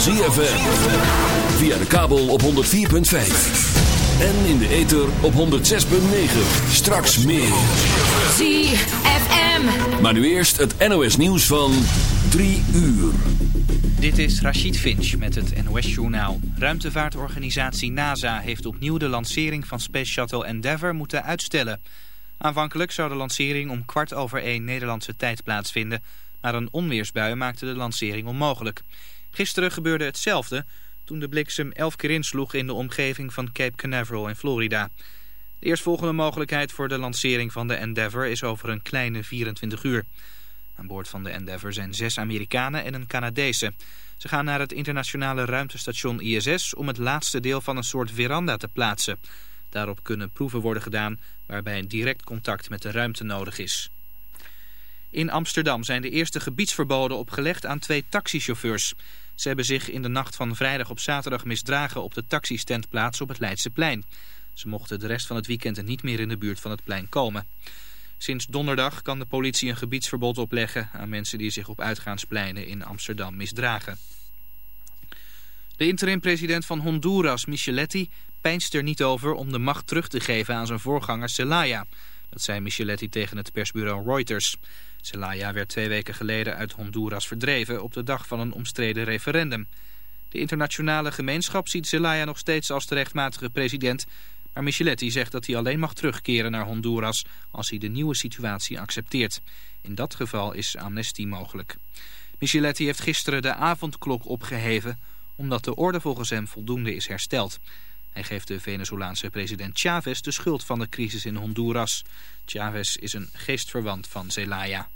van ZFM. Via de kabel op 104.5. En in de ether op 106.9. Straks meer. ZFM. Maar nu eerst het NOS nieuws van 3 uur. Dit is Rachid Finch met het NOS-journaal. Ruimtevaartorganisatie NASA heeft opnieuw de lancering van Space Shuttle Endeavour moeten uitstellen. Aanvankelijk zou de lancering om kwart over één Nederlandse tijd plaatsvinden... maar een onweersbui maakte de lancering onmogelijk. Gisteren gebeurde hetzelfde toen de bliksem elf keer insloeg in de omgeving van Cape Canaveral in Florida. De eerstvolgende mogelijkheid voor de lancering van de Endeavour is over een kleine 24 uur. Aan boord van de Endeavour zijn zes Amerikanen en een Canadese. Ze gaan naar het internationale ruimtestation ISS om het laatste deel van een soort veranda te plaatsen. Daarop kunnen proeven worden gedaan waarbij een direct contact met de ruimte nodig is. In Amsterdam zijn de eerste gebiedsverboden opgelegd aan twee taxichauffeurs. Ze hebben zich in de nacht van vrijdag op zaterdag misdragen op de taxistandplaats op het Leidseplein. Ze mochten de rest van het weekend niet meer in de buurt van het plein komen. Sinds donderdag kan de politie een gebiedsverbod opleggen aan mensen die zich op uitgaanspleinen in Amsterdam misdragen. De interim-president van Honduras, Micheletti, pijnst er niet over om de macht terug te geven aan zijn voorganger Zelaya. Dat zei Micheletti tegen het persbureau Reuters. Zelaya werd twee weken geleden uit Honduras verdreven op de dag van een omstreden referendum. De internationale gemeenschap ziet Zelaya nog steeds als de rechtmatige president... maar Micheletti zegt dat hij alleen mag terugkeren naar Honduras als hij de nieuwe situatie accepteert. In dat geval is amnestie mogelijk. Micheletti heeft gisteren de avondklok opgeheven omdat de orde volgens hem voldoende is hersteld. Hij geeft de Venezolaanse president Chavez de schuld van de crisis in Honduras. Chavez is een geestverwant van Zelaya.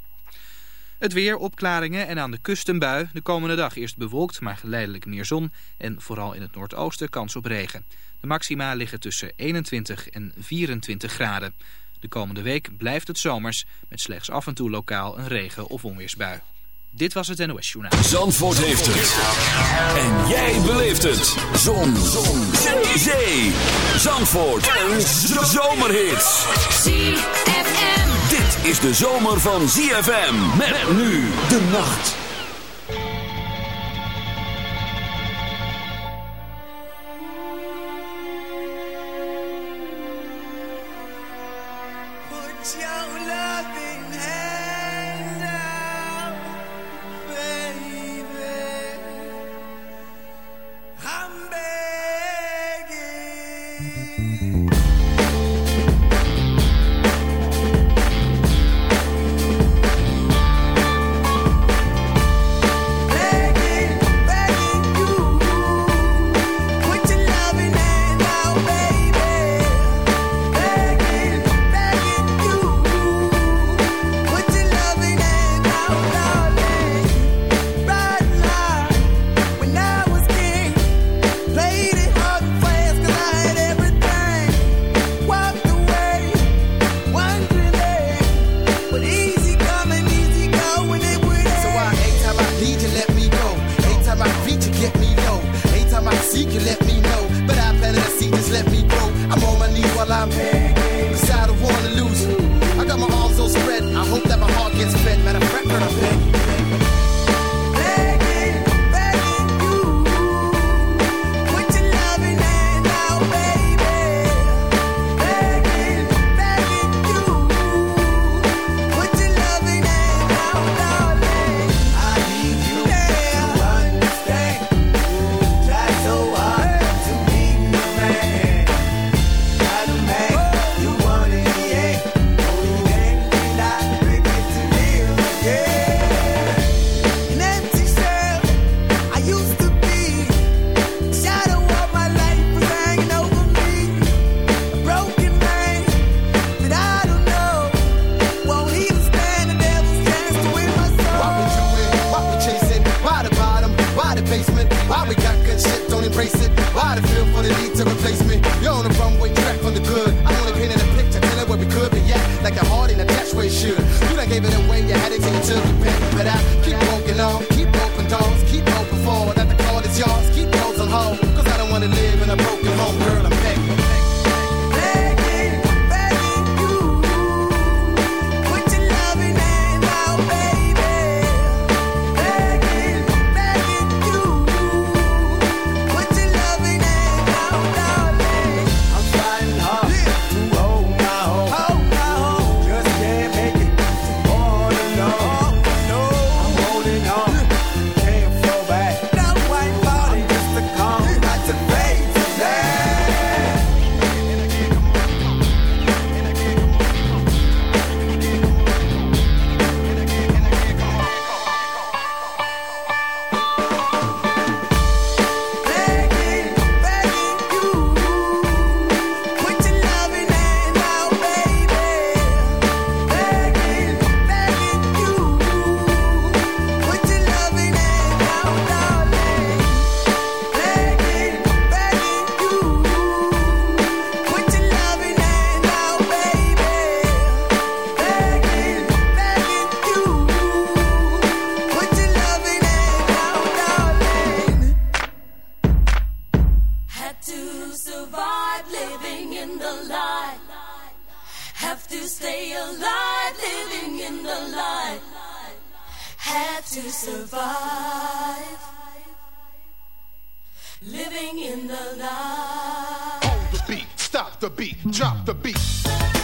Het weer, opklaringen en aan de kust een bui. De komende dag eerst bewolkt, maar geleidelijk meer zon. En vooral in het noordoosten kans op regen. De maxima liggen tussen 21 en 24 graden. De komende week blijft het zomers, met slechts af en toe lokaal een regen- of onweersbui. Dit was het NOS Journaal. Zandvoort heeft het. En jij beleeft het. Zon. Zon. Zee. Zandvoort. Een zomerhit. ZFM. Dit is de zomer van ZFM. Met nu de nacht. survive living in the light. Have to stay alive living in the light. Had to survive living in the light. On the beat, stop the beat, drop the beat.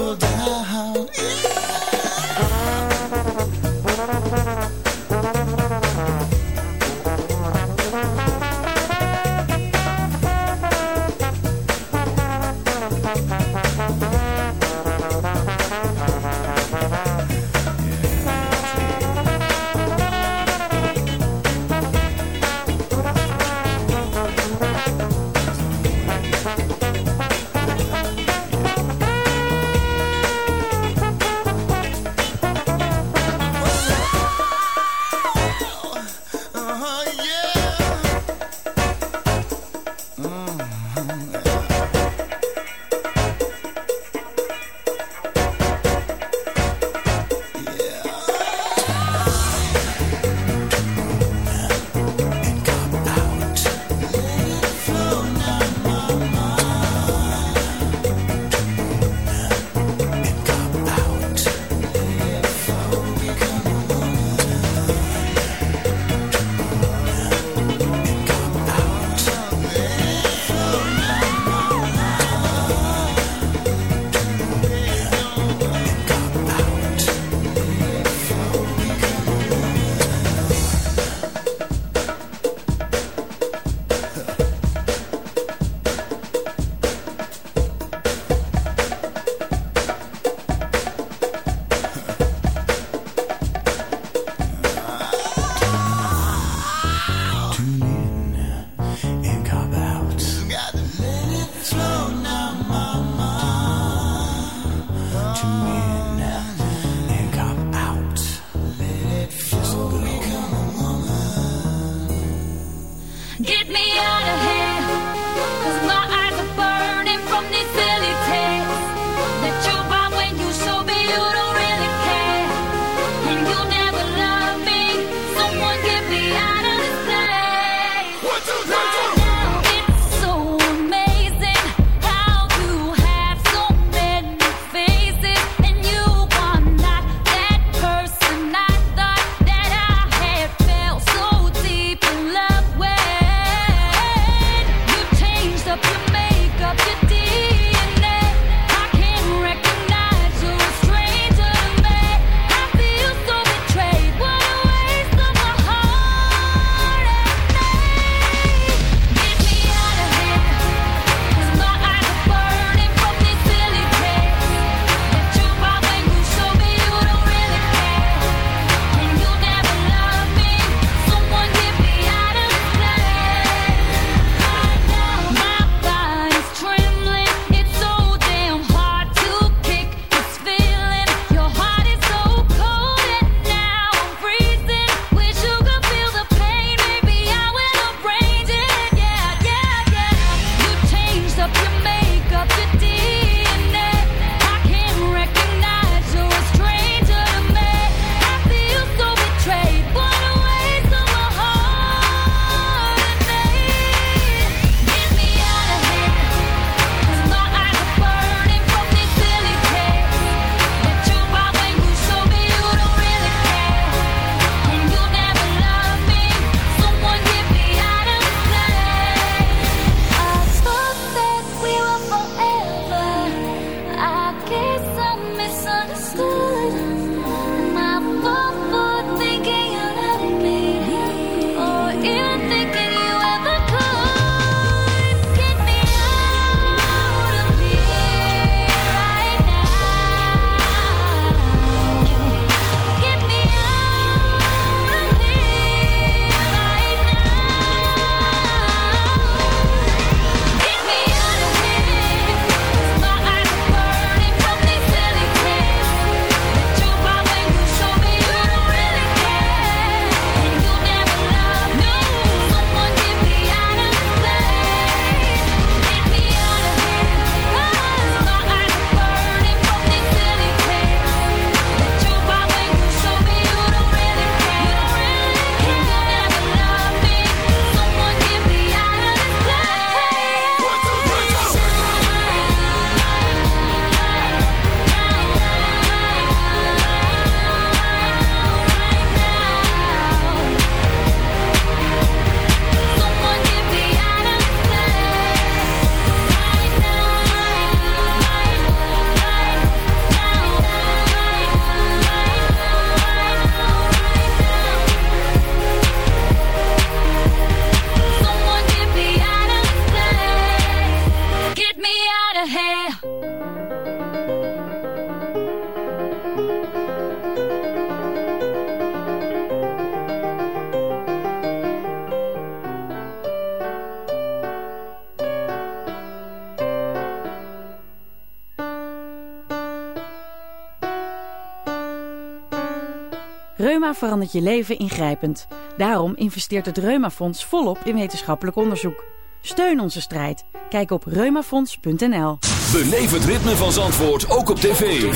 Reuma verandert je leven ingrijpend. Daarom investeert het Reumafonds volop in wetenschappelijk onderzoek. Steun onze strijd. Kijk op reumafonds.nl. Beleef het ritme van Zandvoort ook op tv.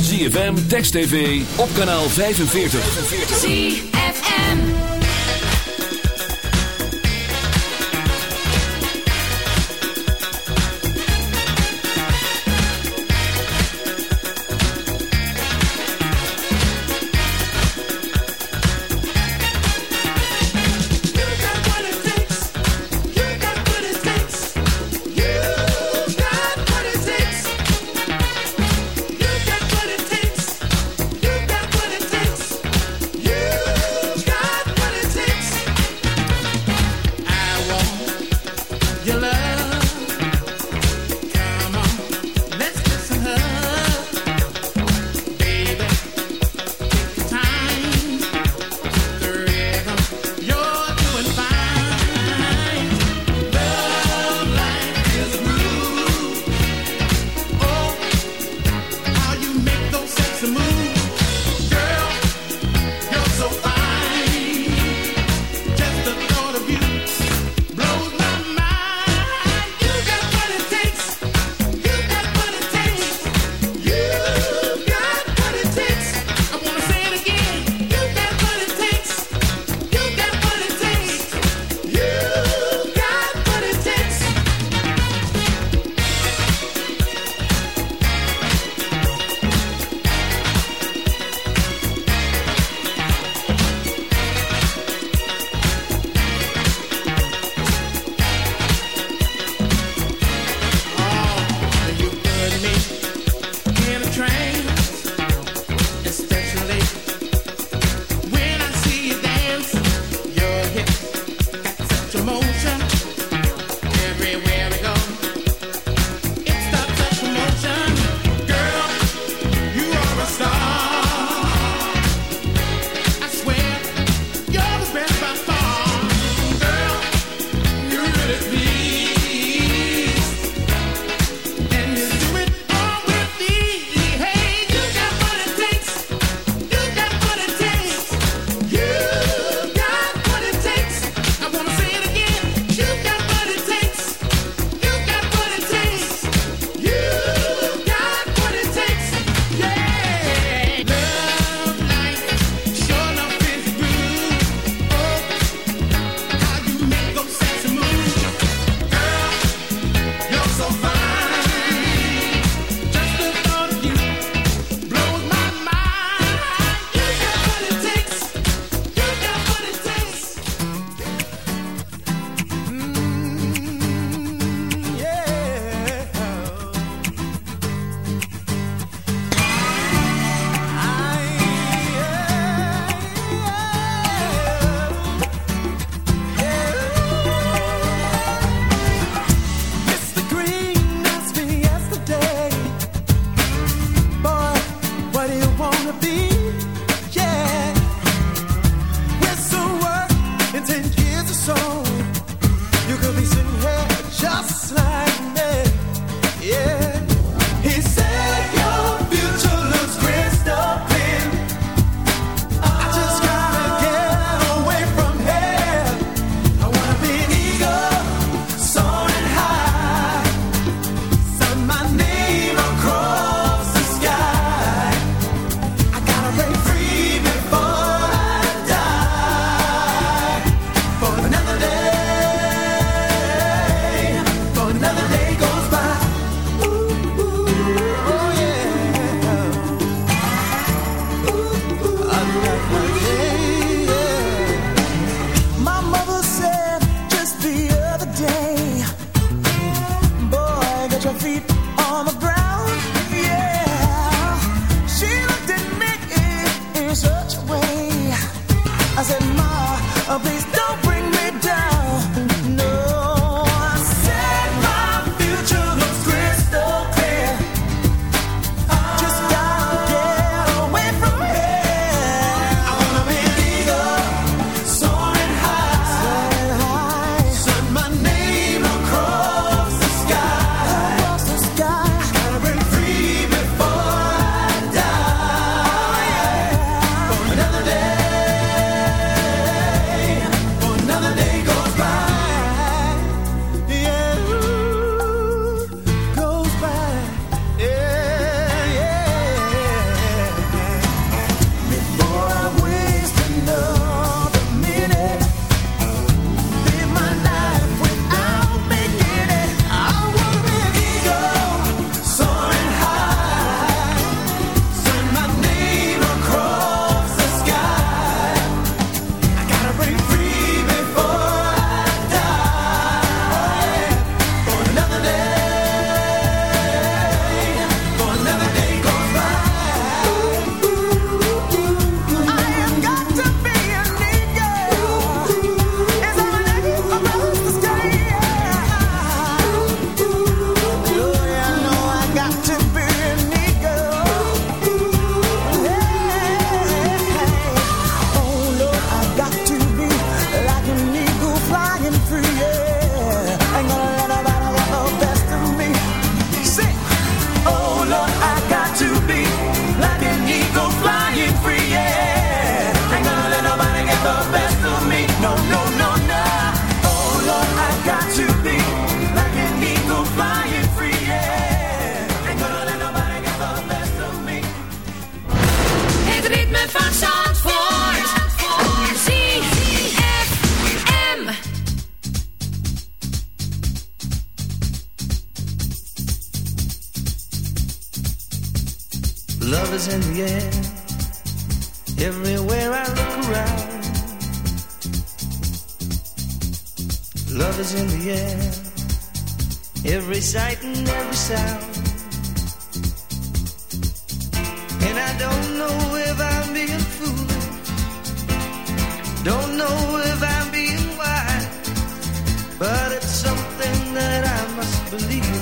ZFM, Text TV, op kanaal 45. ZFM.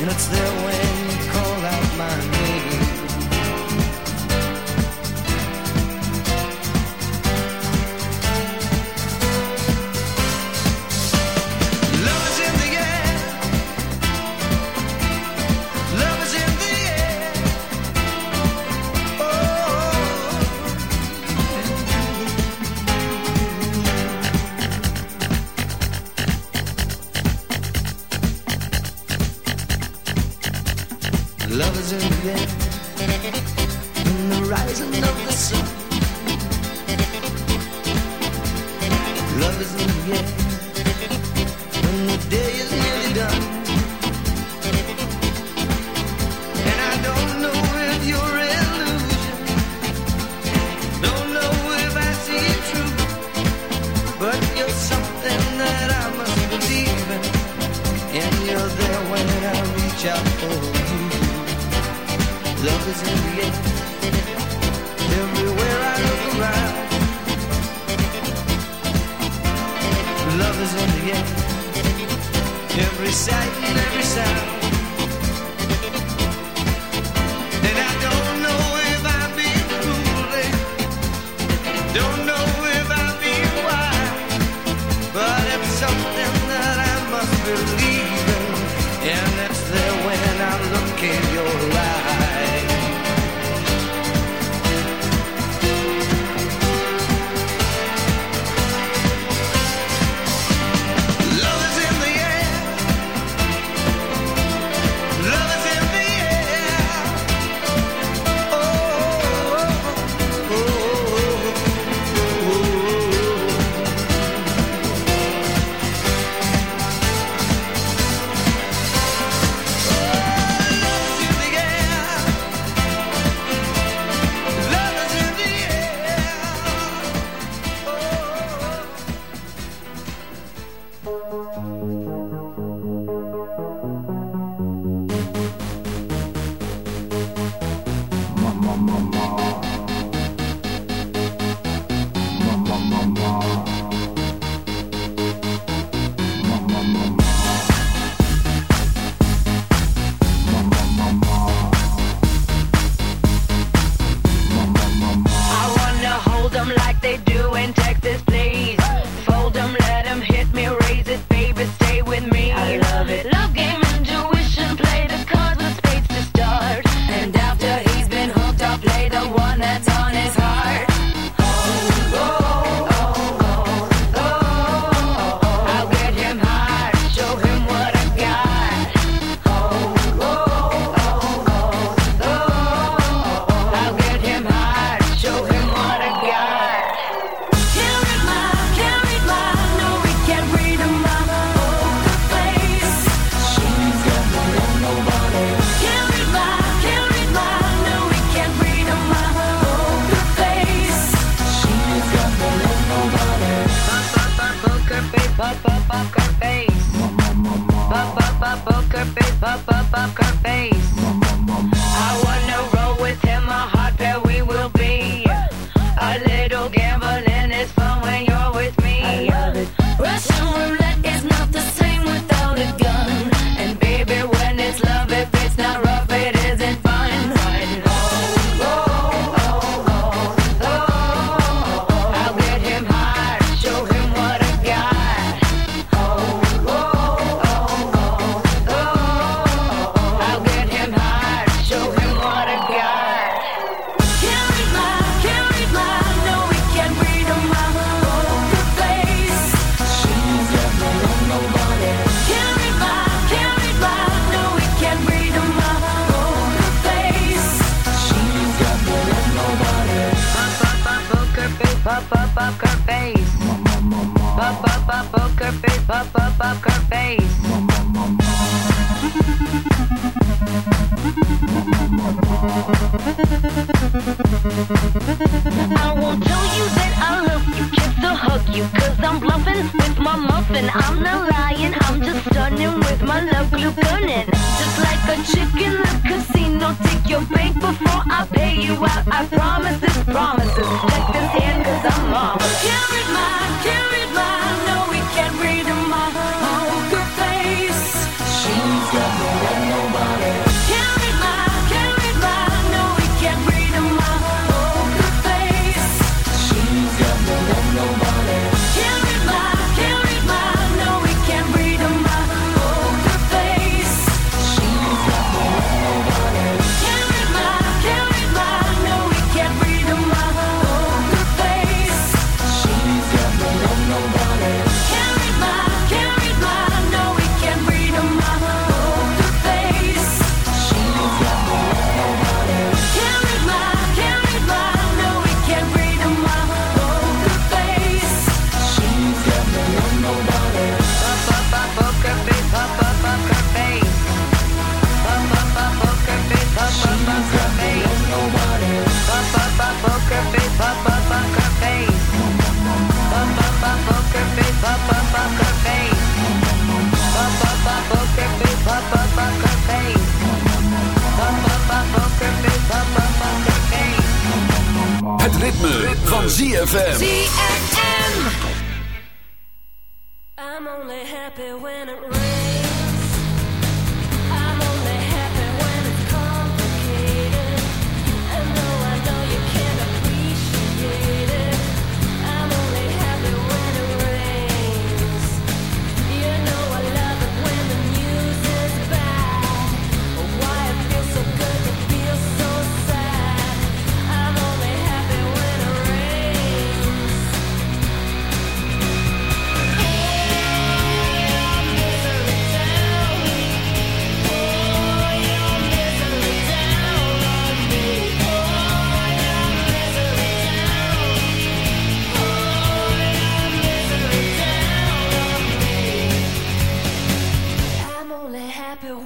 and it's their way.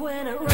When it rains.